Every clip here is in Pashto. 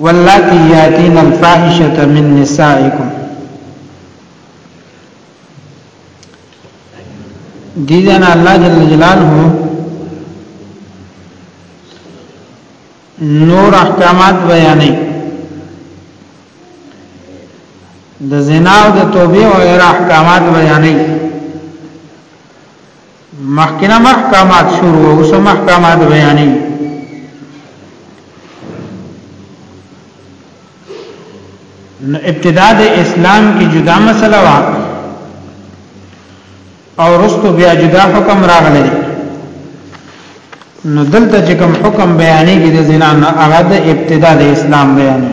واللاتی یاتین الفاحشه من نسائکم دي جنا الله جل جلاله نور احکامات بیانې د زنا او د توبې او غیر احکامات بیانې مخکنه محکمات شروع او سم محکمات بیانې نو ابتدا د اسلام کې جدا مسله وا او رستو بیا جدا حکم راغلی نو دلته چې کوم حکم بیانې کې د زنا نه هغه د ابتدا د اسلام بیانې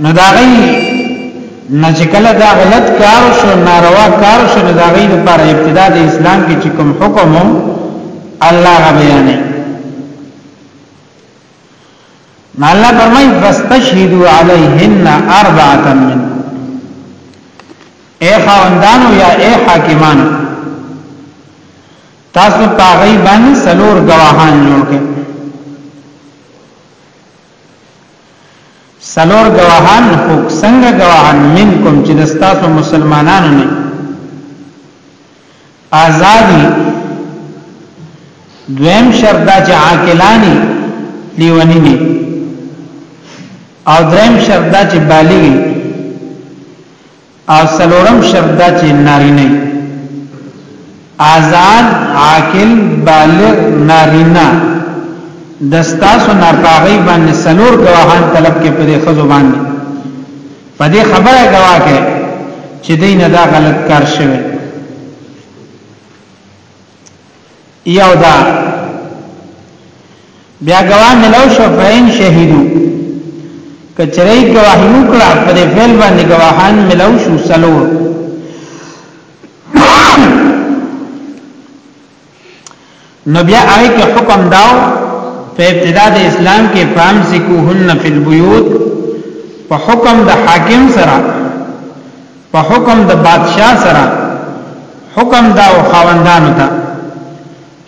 نو دا غي نه چې کله دا غلط کار شو ناروا کار شو دا غي لپاره ابتدا د اسلام کې چې کوم حکم الله غ بیانې نو الله فرمای فاستشهدوا علیهن اربعه من اے خواندانو یا اے حاکمانو تاسو پاغی باندې سلور گواهان جوړ کړئ سلور گواهان خو څنګه گواهان منکم چې دستاسو مسلمانانو نه آزادی دویم شرط دا چې عاقلانی لیونی نه او دریم شرط دا چې بالغی او سلورم شرط دا چې نارینه آزاد عاقل بالغ نارینه د ستاسو ناپاغي باندې سلور گواهان طلب کې په دې خزو باندې په دې خبره گواه کې چې دین دا غلط کار شوی یو دا بیا گواه ملو شو فین شهیدو کچری گواهی وکړه پر فعل باندې گواهان ملو شو سلو نو بیا هغه کې حکم داو په ابتدا د اسلام کې فهم سکوهن فی البیوت په حکم د حاکم سره په حکم د بادشاہ سره حکم دا او خاوندانو ته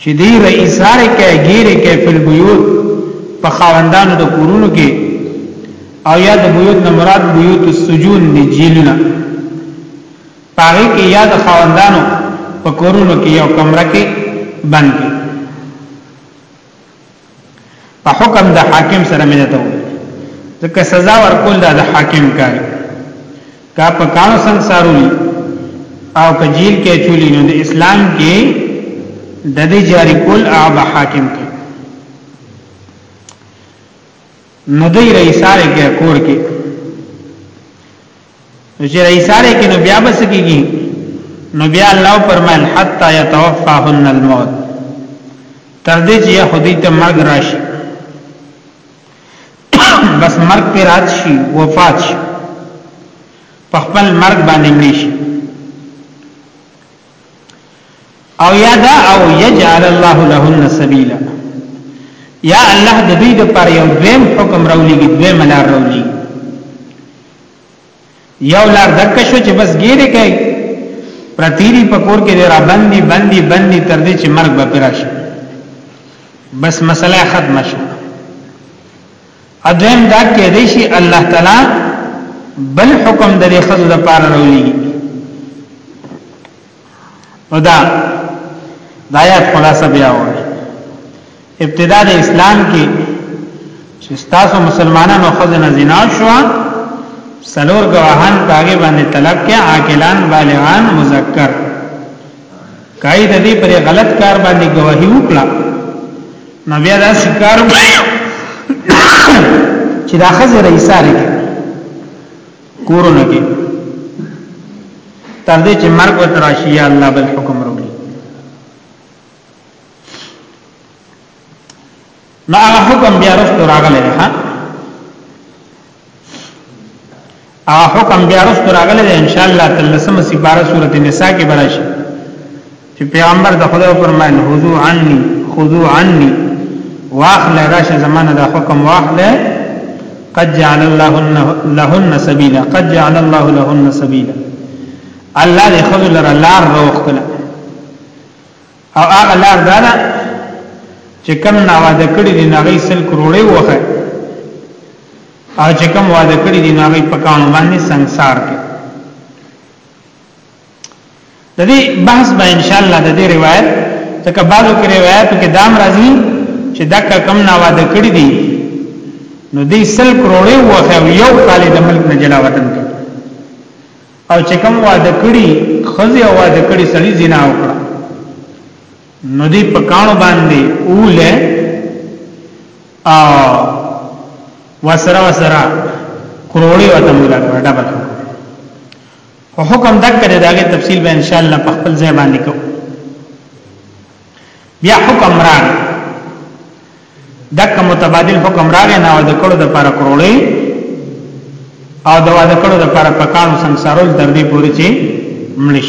چې دی رئیساره کې غیره کې فل بیوت په خاوندانو د کورونو کې او یا د بیوت نه مراد بیوت السجون دی جیلونه پاره کې یا د خاوندانو په کورونو کې یو کمره کې بند کې په حکم د حاکم سره مینه ته وایي ځکه سزا ورکول دا د حاکم کار کا په کانو سنسارونی او کجیل کې چولی نو د اسلام کې د دې جاری کول عام حاکم کې نو دې رئیساره کې کور کې نو چې رئیساره کې نو بیا بس کېږي نو بیا الله فرمایل حتا يتوفاهن الموت تر دې چې يهودي ته مرګ راشي بس مرګ پر رات شي وفات شي په خپل مرګ باندې مړي شي او یا دا او یجعل الله لهن سبیلا یا الله د دوی د پر یو دویم حکم راولېږي دویم لار راولېږي یو لار دک شو چې بس ګیره کوي پرتیری پکور کې را باندې باندې باندې تر دې چې مرګ به پراش بس مسله ختم شو ادم دا کې دی شي الله تعالی بل حکم د دې خزو د پاره راولي او دا د آیات خلاصه بیا وایي ابتدا د اسلام کې چې تاسو مسلمانانو خزنه زنا شو سلور گواهان پاګې باندې طلب کې عاقلان بالغان مذکر کای د دې پر غلط کار باندې گواهی وکړه نو بیا دا شکار چې دا خزه رئیساره کې کورونه کې تر دې چې مرګ وتراشي یا الله بل حکم نو هغه حکم بیا رسو راغلی دی ها هغه حکم بیا رسو راغلی دی ان شاء الله تعالی سم سپاره سورۃ النساء کې براشي چې پیغمبر د خدای فرمایل حضو عني خذو عني واخل راشه زمانه دا حکم واخل قد جعل الله لهن سبيلا قد جعل الله لهن سبيلا الله دې خذل لار روخ کله او هغه لار دا ده چې کم نه واده کړی دی نه غي سل کروڑې وخه او چې کم واده کړی دی نه غي پکانو باندې ਸੰسار کې د دې بحث به ان شاء الله د دې روایت تک بعضو کې روایت کې دام راځي چې دک کم نه واده کړی دی نو دې سل کروڑې وخه یو کال د ملک نه جلا وطن کې او چې کوم واده کړي خزي او واده کړي سړي زنا وکړه نو دی په کانو باندې اوله او وسره وسره کروڑی وته مولا کړه ډبل خو حکم دک کړي داګه تفصیل به ان شاء الله په خپل ځای باندې کو بیا حکم راغی دک متبادل حکم راغی نه او د کړو د پر کروړې او د واده کړو د پر پکانو سنگسارول تر دې پورې چې ملش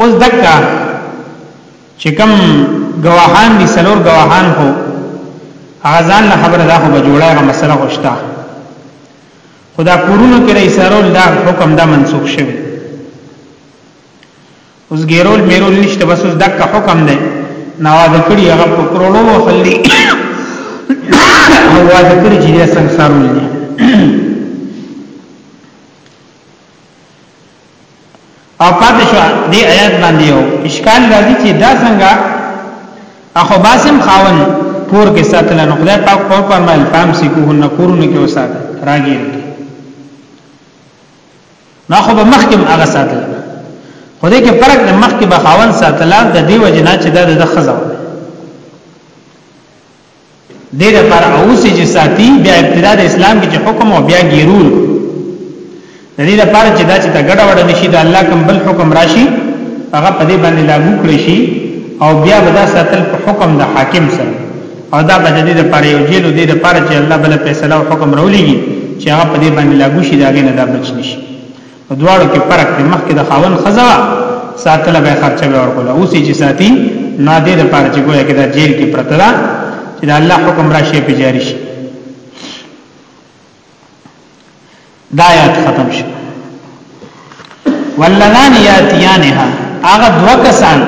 اوس دکا چې کم گواهان دي سلور گواهان هو اغزان له خبره دا خو به جوړه غو مسله خوشتا خدا کورونو کې رئیسارول دا حکم دا منسوخ شوی اوس ګیرول میرول نشته بس اوس دک حکم دی نواز کړي هغه په کروڑو وخلي نواز کړي چې دا سنسارول دي او پاتې شو دې آیات باندې یو اشکال راځي چې دا څنګه اخو باسم خاون پور کې ساتل نو خدای پاک په فرمایل فام سکوهن کورونه کې وساته راګیر نو خو به مخکې هغه ساتل خو دې کې فرق د مخکې به خاون ساتل د دې وجه نه چې دا د خزه و دې لپاره اوسې چې ساتي بیا ابتدا د اسلام کې چې حکم او بیا ګیرول د دې لپاره چې دا چې دا ګډه وډه نشي د الله کوم بل حکم راشي هغه په دې باندې لاګو کړی شي او بیا به دا ساتل په حکم د حاکم سره او دا به د دې لپاره یو جیل دی لپاره چې الله بل فیصله او حکم راولېږي چې هغه په دې باندې لاګو شي دا غي نه دا بچ نشي په دواړو کې فرق دی مخکې د خاون خزا ساتله به خرچه به ورکول او سې چې ساتي نه دې لپاره چې ګویا کې دا جیل کې پرته ده چې د الله حکم راشي په جاری شي دا آیات ختم شي ولذان یاتیانها هغه دوه کسان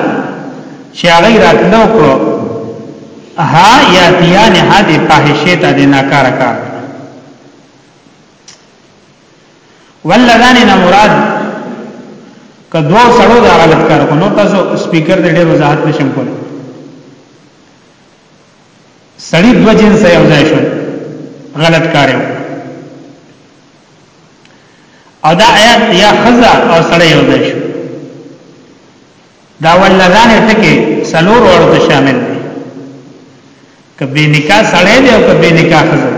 چې هغه راتلو کو ها یاتیانها د فاحشه ته د ناکاره کار ولذان نه مراد که دو سړو دا غلط کار کو نو تاسو سپیکر دې ډېر وضاحت نشم کولای سړی دو جنس یو ځای شو غلط کار یو او دا آیات یا خزا او سړی یو ځای شو دا ولدان ته کې سلور ورته شامل دي کبه نکاح سړی دی او کبه نکاح خزا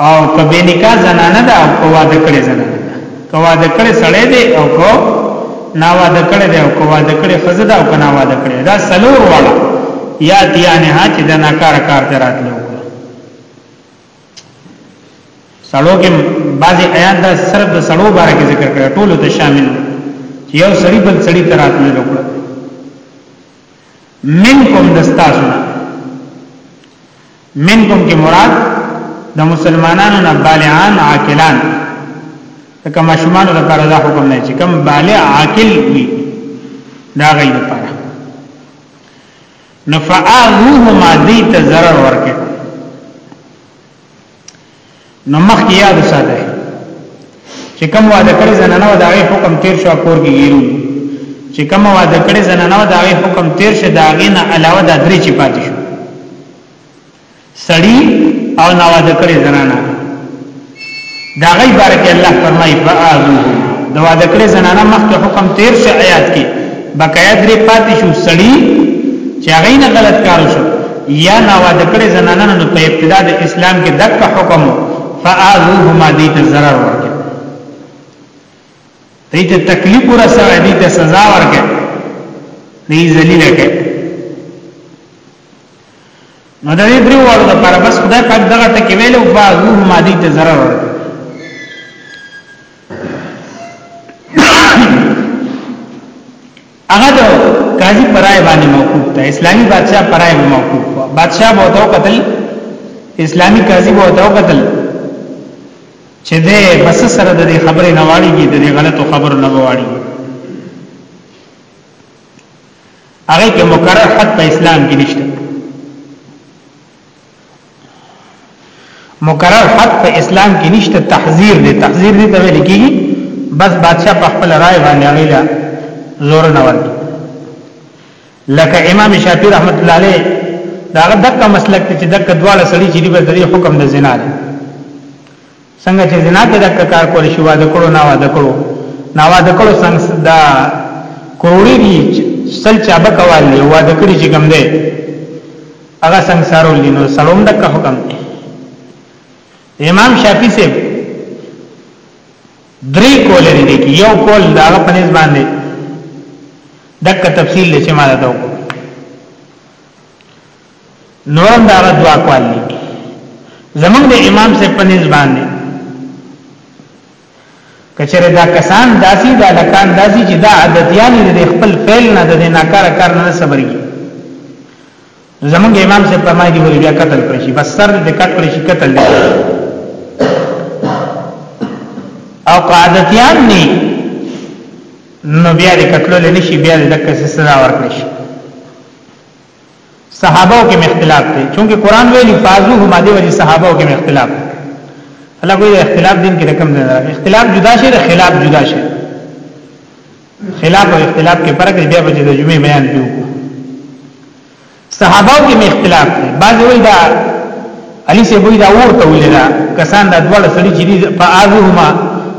او که به نکاح زنانه ده او که واده کړي زنانه ده که واده کړي سړی دی او که نا واده کړي دی او که واده کړي خزه ده او که نا واده کړي دا سلور واړه یا تیانه ها چې د ناکار کار ته راتلو سړو کې بعضي آیات دا صرف د سړو باره کې ذکر کړي ټول ته شامل یو سړی بل سړی تراتلو وکړه منکم دستاسو نه منکم کې مراد د مسلمانانو نه بالغان عاقلان تک ماشومان لپاره دا حکم نه چې کم بالغ عاقل وي دا غي لپاره نفعوه ما دي ته zarar ورکه نو مخکې یاد ساته چې کوم واده کړی زنانه د هغه حکم تیر شو کور کې ګیرو چې کوم واده کړی زنانه د هغه حکم تیر شو دا غینه علاوه د درې چې پاتې شو سړی او نواده کړی زنانه دا غي بارک الله فرمای فاعذو د واده کړی زنانه مخکې حکم تیر شو آیات کې بقایا درې پاتې شو سړی چې هغه نه غلط کار وشو یا ناواده کړي زنانه نو په ابتدا د اسلام کې دک حکم فاعذوهما دې ته zarar ورکړي دې ته تکلیف ورسره دې ته سزا ورکړي دې ذلیل کړي نو د دې درو والو لپاره بس خدای پاک دغه ټکی ویلو فاغو مادي ته zarar ورکړي هغه د قاضي پرای باندې موقوف ده اسلامي بادشاہ پرای باندې موقوف ده بادشاہ به تو قتل اسلامي قاضي به تو قتل چې ده بس سره د خبرې نه واړي کې د غلطو خبرو نه واړي هغه کې مقرر حد په اسلام کې نشته مقرر حد په اسلام کې نشته تحذير دی تحذير دی ته ویل کېږي بس بادشاہ په خپل رائے باندې غیلا زور نه ورته لکه امام شافعي رحمت الله عليه داغه دغه مسلک چې دغه دواړه سړي چې دی په حکم د زنا دی څنګه چې زنا کې دغه کار کول شي واده کړو نه واده کړو نه واده کړو څنګه دا کروڑی دي سل چابه کول دی واده کړی چې کم دی هغه څنګه سارو لینو سلام دغه حکم دی امام شافعي سے درې کول لري کې یو کول دا په نسبت باندې دغه تفصیل لچې ما دا وکړو نورم دا دوا کول دي زمونږ د امام سے په نس باندې کچره دا کسان داسي دا لکان داسي چې دا عادتيان دي خپل فعل نه د ناکاره کار نه صبري زمونږ امام سے په ما دي ولې بیا قتل کړی شي بس سر دې کټ کړی شي قتل دې او قاعدتيان نه نو بیا دې قتل لنی شي بیا دې دک سزا ورکړي شي صحابه کې مختلاف دي چونکه قران ویلي فازو هم دي وجه صحابه کې مختلاف الله کوئی اختلاف دین کې رقم نه اختلاف جدا شي د خلاف جدا شي خلاف او اختلاف کې فرق دی بیا به د جمعې بیان کیو صحابه کې مختلاف دي بعض وی دا علي سي وی دا اور ته ولیدا کسان دا ډول سړي چې په اغه هما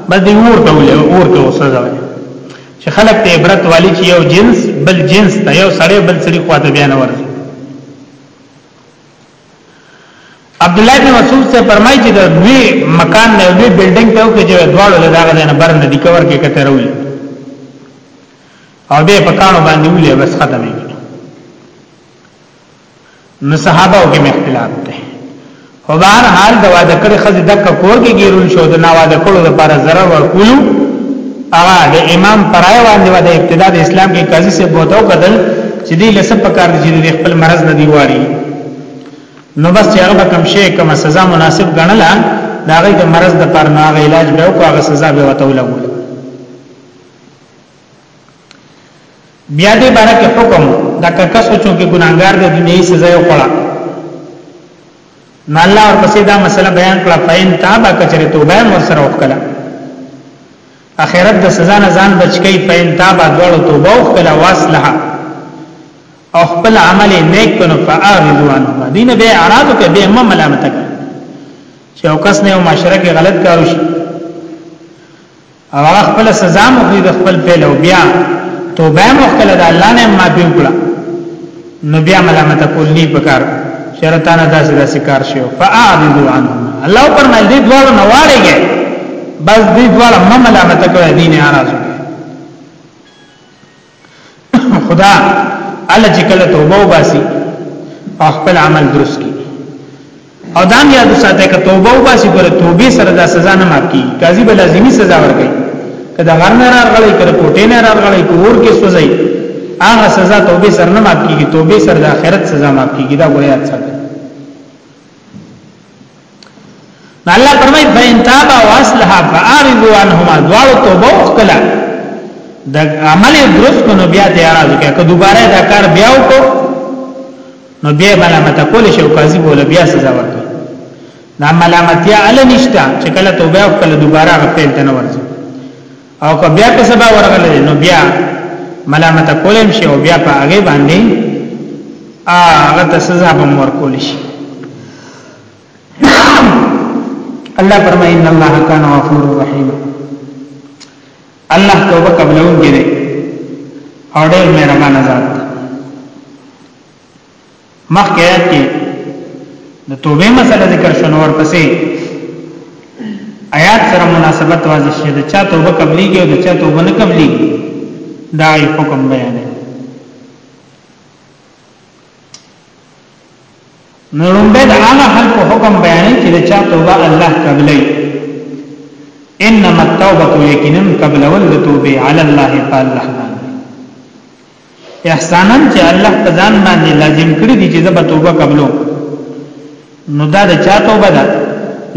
بس دی اور ته ولې اور ته وسه چې خلک ته عبرت والی چې یو جنس بل جنس ته یو سړی بل سړي خواته بیان ورځي عبد الله بن مسعود سے فرمایي چې د وی مکان نه وی بلډینګ ته وکړي چې دواړو له داغه نه بر نه دی کور کې کته روي او به پکانو باندې ولې بس ختمه نو صحابه او کې اختلاف ده خو بهر حال د واده کړي خزه د کور کې ګیرون شو د نا واده کړو لپاره zarar ورکول هغه د امام پرای باندې د ابتدا د اسلام کې قاضي سے بوتاو قدل چې دې لسه پکار دي چې خپل مرز نه دیواري نو بس چې هغه کم شي کوم سزا مناسب ګڼله دا غي د مرز د پر نه علاج به او هغه سزا به وته ولګول بیا دې بارک حکم دا ککسو چون کې ګناګار د دنیا سزا یې وکړه نو الله ورپسې دا مسله بیان کړه فین تابا کچره توبه مور سره وکړه اخرت د سزا نه ځان بچکی فین تابا دوړو توبه وکړه واسلحه او خپل عمل نیک کنو فاعرضوا عنه دین به اعراض کې به هم ملامت کړه چې او کس نه معاشره کې غلط کارو شي او هغه خپل سزا مو خو د خپل پیل او بیا توبه مو خپل د الله نه ما دی وکړه نو بیا ملامت کول نه پکار شرطان داسې داسې کار شو فاعرضوا عنه الله فرمایل دې دوه نه واړېږي بس دې دوه ما ملامت کوي دین اراز خدا الله چې کله توبه وباسي او خپل عمل درست کړي او دام یاد ساته ک توبه وباسي پر توبه سره د سزا نه معاف کی قاضي به لازمی سزا ورکړي کدا غر نه راغلی کر کوټه نه راغلی کور کې سوځي هغه سزا توبه سره نه معاف کیږي توبه سره د آخرت سزا معاف کیږي دا ګویا څه الله فرمای فین تابا واصلح فاعرضوا عنهما دوار توبه وکړه د عمل درست نو بیا ته اعتراض وکړه که دوباره دا کار بیا وکړو نو بیا ملامت کول شي او قاضي بوله بیا سزا ورکړي دا ملامتیا ال نشتا چې کله توبه وکړه دوباره غفلت نه ورځي او که بیا په سبا ورغله نو بیا ملامت کولم شي او بیا په هغه باندې هغه ته سزا به مور کول شي الله فرمایي ان الله کان غفور رحیم الله توبه قبلون کړي او ډېر مهربان ذات مخکې آیات کې د توبه مسله ذکر شنو ور پسې آیات سره مناسبت واضح شي د چا توبه قبليږي او د چا توبه نه قبليږي دا یې حکم بیان دی نو لومبه د هغه خلق حکم بیان چې د چا توبه الله قبلي انما التوبه یقینا قبل ول توبه علی الله تعالی احسانا چې الله په ځان باندې لازم کړی دي چې زبر توبه قبلو نو دا د چا توبه ده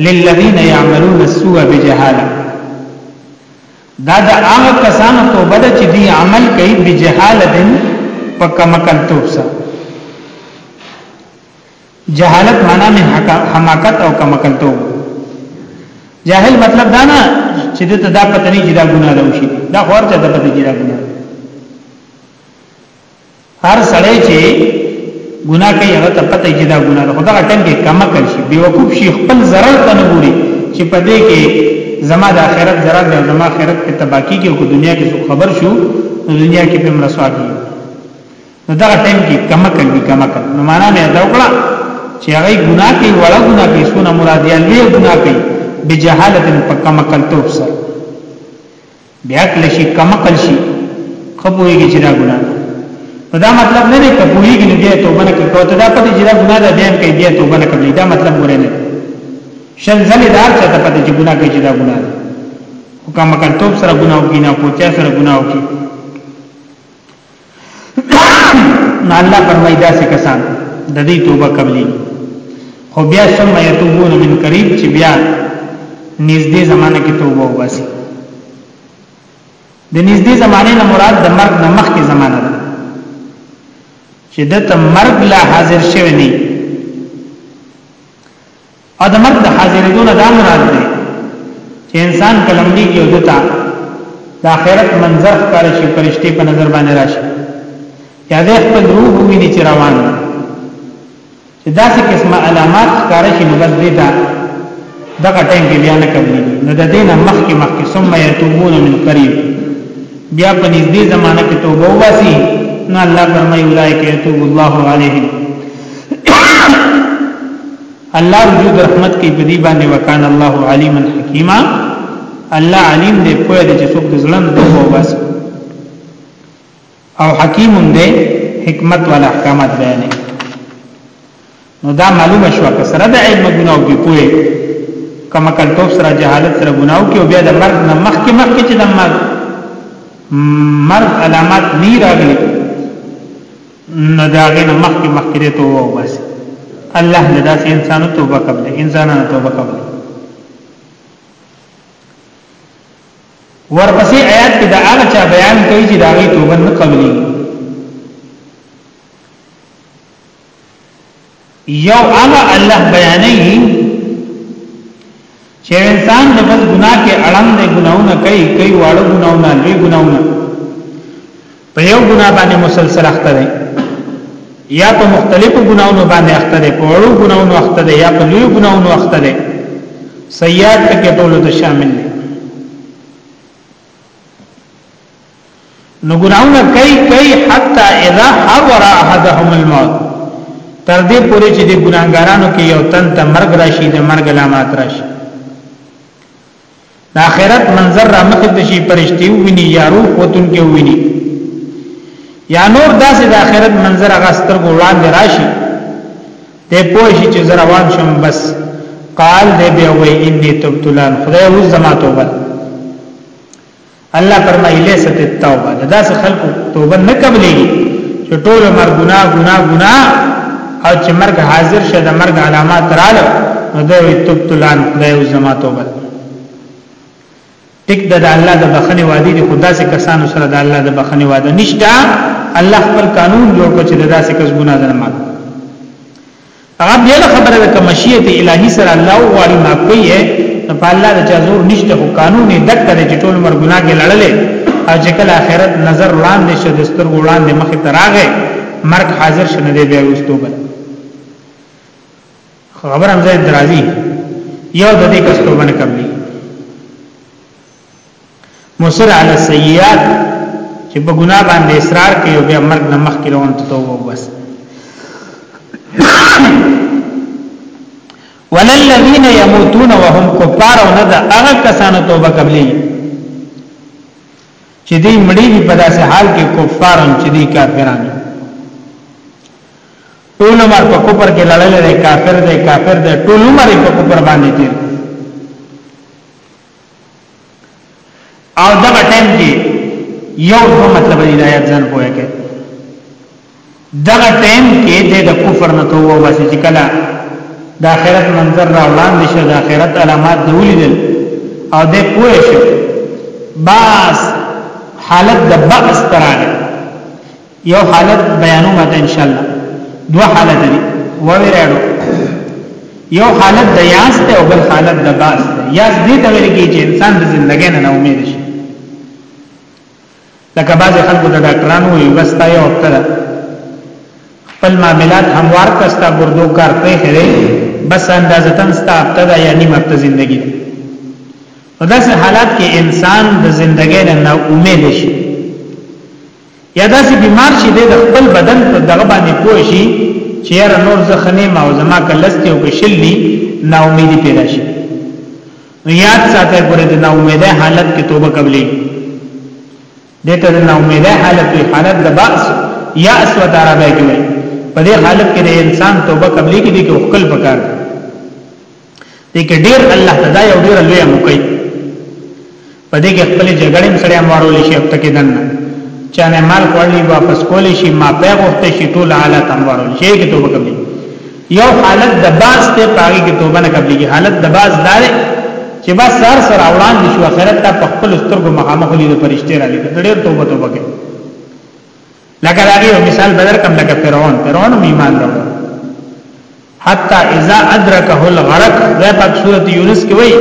للذین یعملون السوء بجهاله دا د هغه کسانو توبه ده چې دی عمل کوي بجهاله دین په کمکل توب سره جهالت معنا می حماقت او کمکلتو جاهل مطلب دا نه چې د ته دا پته نه چې دا ګناه ده وشي دا خو ورته د پته چې دا ګناه هر سړی چې ګناه کوي هغه ته پته چې دا ګناه ده خو دا ټیم کې کم کړ شي بے وقوف شي خپل ضرر ته نه ګوري چې په دې کې زما د آخرت ضرر دی زما آخرت په تباکی کې او دنیا کې خبر شو دنیا کې په مرسوا کیږي نو دا ټیم کې کم کړي کم کړي نو معنا نه دا وکړه چې هغه ګناه کوي وړه ګناه کوي سونه مراد یې لوی ګناه کوي بجهالت په کم کړي توپ سره بیا کله شي کم کړي شي خپويږي چې دا ګناه په دا مطلب نه دی کپويږي نه دی توبه نه کوي ته دا پته چې دا ګناه ده دیم کوي دی توبه نه کوي دا مطلب ګورې نه شل ځلې دار چې ته پته چې ګناه کوي چې دا ګناه ده حکم کړي توپ سره ګناه کوي نه پوتیا سره ګناه کوي نو الله فرمایي داسې کسان د دې توبه قبلي خو بیا ثم يتوبون من قريب چې بیا نږدې زمانه کې توبه وباسي د نږدې زمانه نه مراد د مرګ نه مخکې زمانه ده چې د ته مرګ لا حاضر شوی نه او د مرګ د حاضرېدو نه دا مراد دی چې انسان کله مړیږي او دته د آخرت منظر ښکار شي فرشتي په نظر باندې راشي یا د خپل روح ویني چې روان دی چې داسې قسمه علامات ښکار شي نو بس دې ته دغه ټیم کې بیا نه کوي نو د دینه مخکې مخکې ثم یتوبون من قریب بیا په نږدې زمانہ کې توبه واسي نو الله فرمایي اولایک یتوب الله علیهم الله رجو د رحمت کې په دې باندې وکان الله علیما حکیما الله علیم دې په دې چې څوک د ظلم د هو بس او حکیم دې حکمت ولا احکامات بیان نو دا معلومه شو که سره د علم ګناو کې پوهه کما کلتوب سره جهالت سره ګناو کې او بیا د مرګ نه مخکې مخکې چې د مرګ مرګ علامات نه راغلي نه دا غنه مخکې مخکې دې توبه وباسي الله نه داسې انسانو توبه قبلې انسانانو توبه قبلې ورپسې آیات کې دا هغه چا بیان کوي چې دا غي توبه نه قبلې یو هغه الله بیانې چې انسان د بل ګناه کې اړم دی ګناونه کوي کوي واړه ګناونه لوی ګناونه په یو ګناه باندې مسلسل اخته دی یا په مختلفو ګناونو باندې اخته دی په وړو ګناونو اخته دی یا په لوی ګناونو اخته دی سیئات کې ټول ته شامل دي نو ګناونه کوي کوي حتا اذا حضر احدهم الموت تر دې پورې چې د ګناګارانو کې یو تن ته مرګ راشي د مرګ علامات راشي د آخرت منظر را مخ ته شي پرشتي ویني یا روح وتون کې ویني یا نور داسې د آخرت منظر هغه سترګو وړاندې راشي ته پوه شي چې زروان شم بس قال دې به وې اني تبتلان خدای وز زما توبه الله فرمایي لیست التوبه دا څه خلکو توبه نه قبلېږي چې ټول عمر ګناه ګناه ګناه او چې مرګ حاضر شه د مرګ علامات رااله نو دوی تبت الان خدای او زما توبه ټیک د الله د بخنه وادي دي خدا سي کسانو سره د الله د بخنه واده نشته الله خپل قانون جوړ کړ چې داسې کس ګناه نه هغه بل خبره ده که مشیت الهی سره الله غواړي معاف کوي نو په الله د چا زور نشته خو قانون یې دک کړي چې ټول عمر ګناه کې لړلې او چې کله آخرت نظر وړاندې شو د سترګو وړاندې مخې ته راغې مرګ حاضر شنه دی بیا وستو بل خبر هم زه درازي یو د دې کستو باندې کوي مصر علی السیئات چې په ګناه باندې اصرار کوي او بیا مرګ نه مخکې روان ته توبه وباسي وللذین یموتون وهم کفار او نه دا هغه کسانو توبه قبلې چې دې مړی دی په داسې حال کې کفار او چې دې کافران ټول عمر په کوپر کې لړلې کافر دې کافر دې ټول عمر په کوپر باندې تیر او دغه ټیم کې یو دو مطلب دی آیات ځان پوهه کې دغه ټیم کې د کفر نه توبه واسي چې کله د آخرت منظر را وړاندې شو د آخرت علامات دی ولیدل او د پوه شو باس حالت د بغس ترانه یو حالت بیانو ماته ان شاء الله دو حالت دي وویراړو یو حالت د یاس ته او بل حالت د باس ته یاس دې ته ویل کیږي انسان د ژوندۍ نه امید شي لکه بعض خلکو د ډاکټرانو یو بس تا یو وخت ده خپل معاملات هموار کستا ګردو کار په هره بس اندازه تن ستا هفته ده یا نیمه هفته زندگی ده په داسې حالات کې انسان د زندګۍ نه امید شي یا داسې بیمار شي د خپل بدن په دغه باندې پوه شي چې یار نور زخنه ما او زما کلستي او کشل دي نا امیدي پیدا شي نو یاد ساته پرې د نا امیده حالت کې توبه قبلې دته د نا امیده حالت په حالت د باس یا اسو تعالی به کوي په دې حالت کې د انسان توبه قبلې کې دي کې خپل پکار دې کې ډېر الله تعالی یو ډېر لوی موکي په دې کې خپل جګړې سره امرول شي په کې دنه چانه مال کوړلی واپس کول شي ما په وخت شي ټول حالت امرول شي کې توبه کوي یو حالت د باز ته پاګي کې توبه نه کوي حالت د باز دار چې با سر سره اولان دي شو اخرت ته خپل سترګو مخامخ لید پرشته را لید ډېر توبه توبه کوي لکه دا یو مثال بدر کم لکه فرعون فرعون ایمان راو حتا اذا ادرکه الغرق دا په سورۃ یونس کې وایي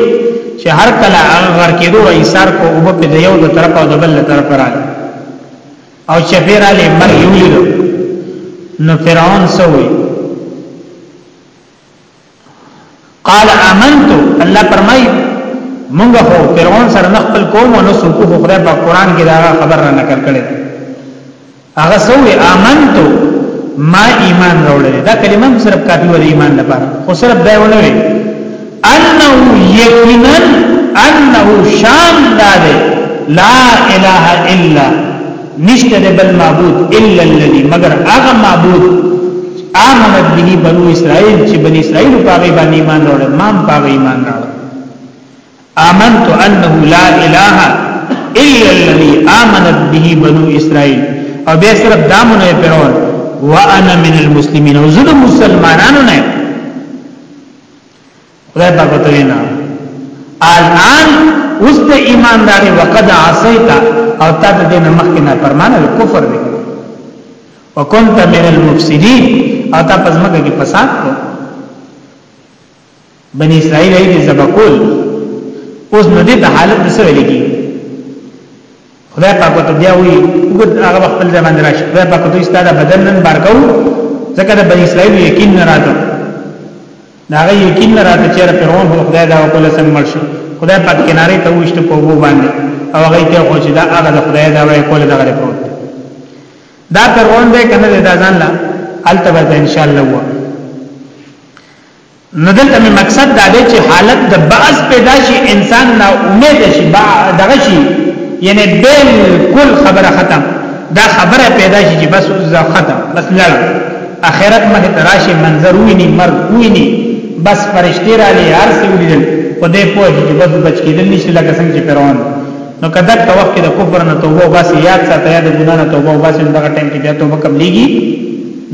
چې هر کله هغه غر کېدو او ایثار کو او په د یو د طرف او د بل طرف راغی او چې پیر علی مر یولید نو فرعون سوی قال آمنت الله فرمای مونږ هو فرعون سره نخپل کوم نو سو کو خدای په قران کې دا خبر را نکړ کړي هغه سوې آمنت ما ایمان راوړل دا کلمه صرف کافی ول ایمان لپاره خو صرف دا ونه وي انه یقینا انه شان دار لا اله الا نشته ده بل معبود الا الذي مگر هغه معبود آمنت به بنو اسرائیل چې بنی اسرائیل په هغه باندې ایمان راوړل ما په هغه ایمان راوړل آمنت انه لا اله الا الذي آمنت به بنو اسرائیل او به صرف دامونه پرون وانا من المسلمین او زه مسلمانانو نه خدای پاک ته وینا الان اوس ته ایمان راړي وقد عصيت او تا ته دینه مخکې نه پرمانه کفر دی وکنت من المفسدين او تا پزماګه کې فساد کو بنی اسرائیل یې ذبکول اوس نو دې ته حالت څه ویل کی خدای پاک ته بیا وی وګد هغه خپل ځای باندې راشي خدای پاک ته ستاده بدن نن بار کو ځکه د بنی اسرائیل یقین نه راته دا غي یقین نه راته چې فرعون هو خدای دا وکړ سن مرشي خدای پاک کناري ته وښت په وو باندې او هغه ته خو چې دا هغه د خدای دا وای کول دا غره پروت دا فرعون دې کنه دا ځان لا التبه ان شاء الله و نو دلته می مقصد دا دی چې حالت د بعض پیدا شي انسان نا امید شي با دغه شي یعنی بالکل خبره ختم دا خبره پیدا شي چې بس زه ختم بس لړ اخرت مه تراشي منظر ویني مرګ ویني بس فرشتي را لې هر څه ولیدل په دې پوه چې بس بچ کېدل نشي لکه څنګه چې فرعون نو کدا په وخت کې د کفر نه توبه واسي یاد ساته یاد ګنا نه توبه واسي دغه ټیم کې بیا توبه قبليږي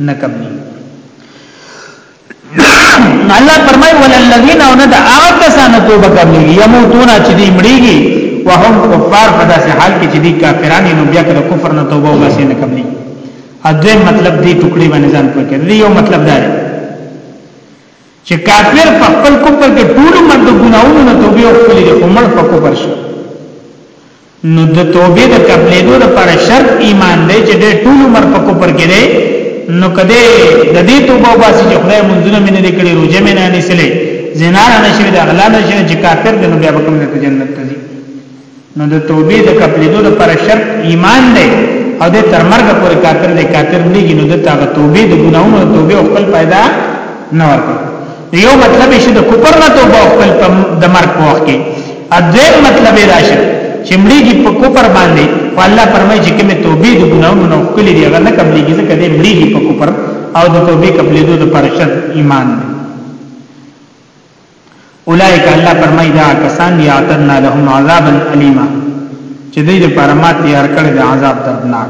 نه قبليږي الله فرمای وللذین او نه د هغه کسانو توبه قبلې یموتون چې دی مړیږي وهم کفار په داسې حال کې چې دی کافران نو بیا کله کفر نه توبه وباسي نه قبلې اځه مطلب دی ټوکړي باندې ځان پکې دی یو مطلب دا چې کافر په خپل کفر کې ټول مرد ګناونه نه توبه وکړي خو مړ په کفر شي نو د توبې د قبلېدو لپاره شرط ایمان دی چې د ټول عمر په کوپر کې دی نو کده د دې توبه واسي چې خدای منځونه مې نه دي کړې روزه مې نه نسلې زنا نه شوی د اغلا نه شوی چې کافر دی نو بیا به کوم ته جنت ته ځي نو د توبې د قبلېدو لپاره شرط ایمان دی او د تر مرګ پورې کافر دی کافر نه کینو د تاغه توبې د ګناونو توبې خپل پیدا نه ورکړي نو یو مطلب شي د کوپر نه توبه خپل د مرګ په وخت کې اځم مطلب دا شي چې مړیږي په کوپر باندې والله فرمایي چې کومه توبه د ګناونو نه خپل دی هغه نه قبليږي ځکه دې مړیږي په کوپر او د توبه قبلېدو د پرشت ایمان دی اولائک الله فرمایي دا کسان دي اعتدنا لهم عذابا الیما چې دې لپاره ما تیار کړی د عذاب دردناک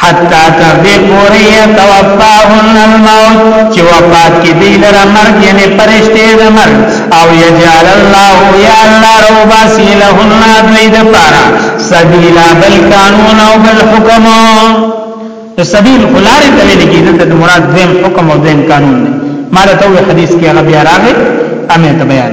حتا تر دې پورې توفاهن الموت چې وفات کې دی لره مرګ یعنی پرشته د مرګ او یجعل الله یا الله روباسی لهن دوی د پارا سبیلا بل قانون او بل حکم نو سبیل خلار ته ویل کیږي د مراد دیم حکم او دیم قانون دی مالا ته حدیث کې هغه بیا راغی امه ته بیان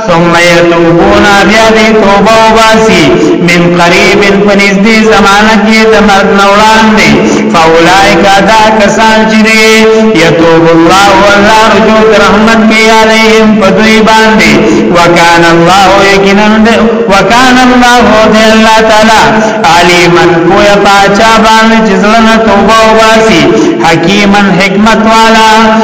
ثم يتوبون بیا دی توبه وباسی من قریب پنزدی زمانه کی د مرد نوړان دی فاولائک دا کسان چې دی یتوب الله والله رجو رحمت کی علیهم پدوی باندې وکان الله یقینا وکان الله دی الله تعالی علیمن کویا پاچا باندې چې زړه توبه وباسی حکیمن حکمت والا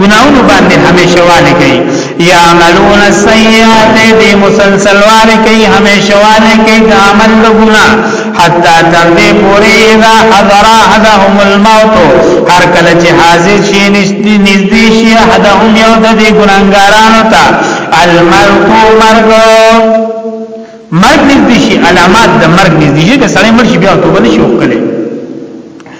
ګناونو باندې همیشه والي کوي یا عملون السیئات دې مسلسل والي کوي همیشه والي کوي د عمل د ګنا حتا تر دې پورې اذا حضر احدهم الموت هر کله چې حاضر شي نشتی نږدې شي احدهم یو د دې ګناګارانو ته الموت مرګ مرګ نږدې شي علامات د مرګ نږدې شي که سړی مرشي بیا توبه نشي وکړي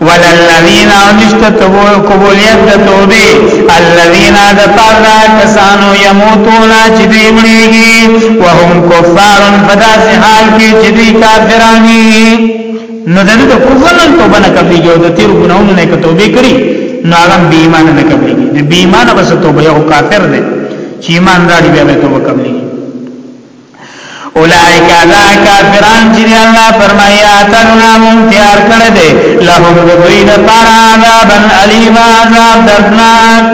ولا الذين او نشته قبولیت د توبه الذين د پاره کسانو يموتون چې دوی مړيږي وهم کفار فداس حال کې چې دوی کافرانی نو د دې کفر نن توبه نه کوي او د تیر ګناونو نه توبه کوي نو هغه بې ایمان نه کوي د بې ایمان بس توبه یو کافر دی چې ایمان راړي بیا به توبه کوي اولائک دا کافران چې الله فرمایي اتنا مون تیار کړ دې لهم دوی د پر عذاب الیم عذاب دردناک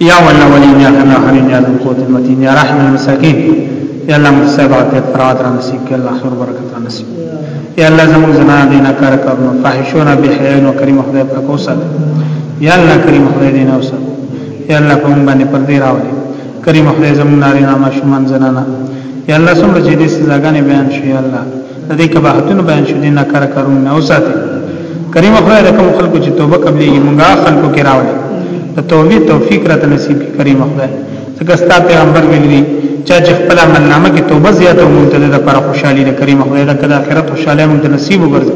یا ولولین یا کنا حرین یا ذل قوت المتین یا رحم المساکین یا الله مصیب عافیت فرات را نصیب کړه الله خیر برکت را نصیب یا الله زموږ زنا دینه کار کارونه فاحشونه بحیان و کریم خدای پاک اوسه یا الله کریم خدای دینه اوسه یا الله په موږ باندې پردې راولي کریم خدای زموږ نارینه ماشومان زنانه یا الله څومره چې دې سزاګانې بیان شي یا الله د دې کباحتونو بیان شي دې نه کار کارون نه وساتي کریم خدای د کوم خلکو چې توبه قبلې موږ خلکو کې راولي د توبې توفیق راته نصیب کړي کریم خدای څنګه ستا پیغمبر ویلي چا چې خپل عمل نامه کې توبه زیاته مونږ ته د پر خوشحالي د کریم خدای د کله آخرت خوشاله مونږ ته نصیب وګرځي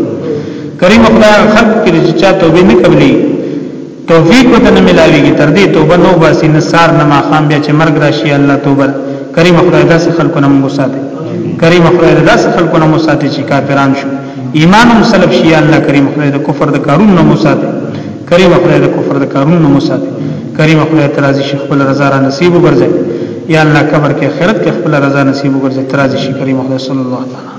کریم خدای خلق کې چې چا توبه نه قبلي توفیق ورته نه ملاویږي تر دې توبه نه وباسي نه سار نه ماښام بیا چې مرګ راشي الله توبه ده کریم خدای داسې خلکو نه موږ ساتي کریم خدای داسې خلکو نه موږ ساتي چې کافران شو ایمان هم سلب شي الله کریم خدای د کفر د کارونو نه موږ ساتي کریم خدای د کفر د کارونو نه موږ ساتي کریم خدای ترازی شیخ خپل رضا را نصیب وګرځي یا الله قبر کې خیرت کې خپل رضا نصیب وګرځي ترازی شیخ کریم خدای صلی الله تعالی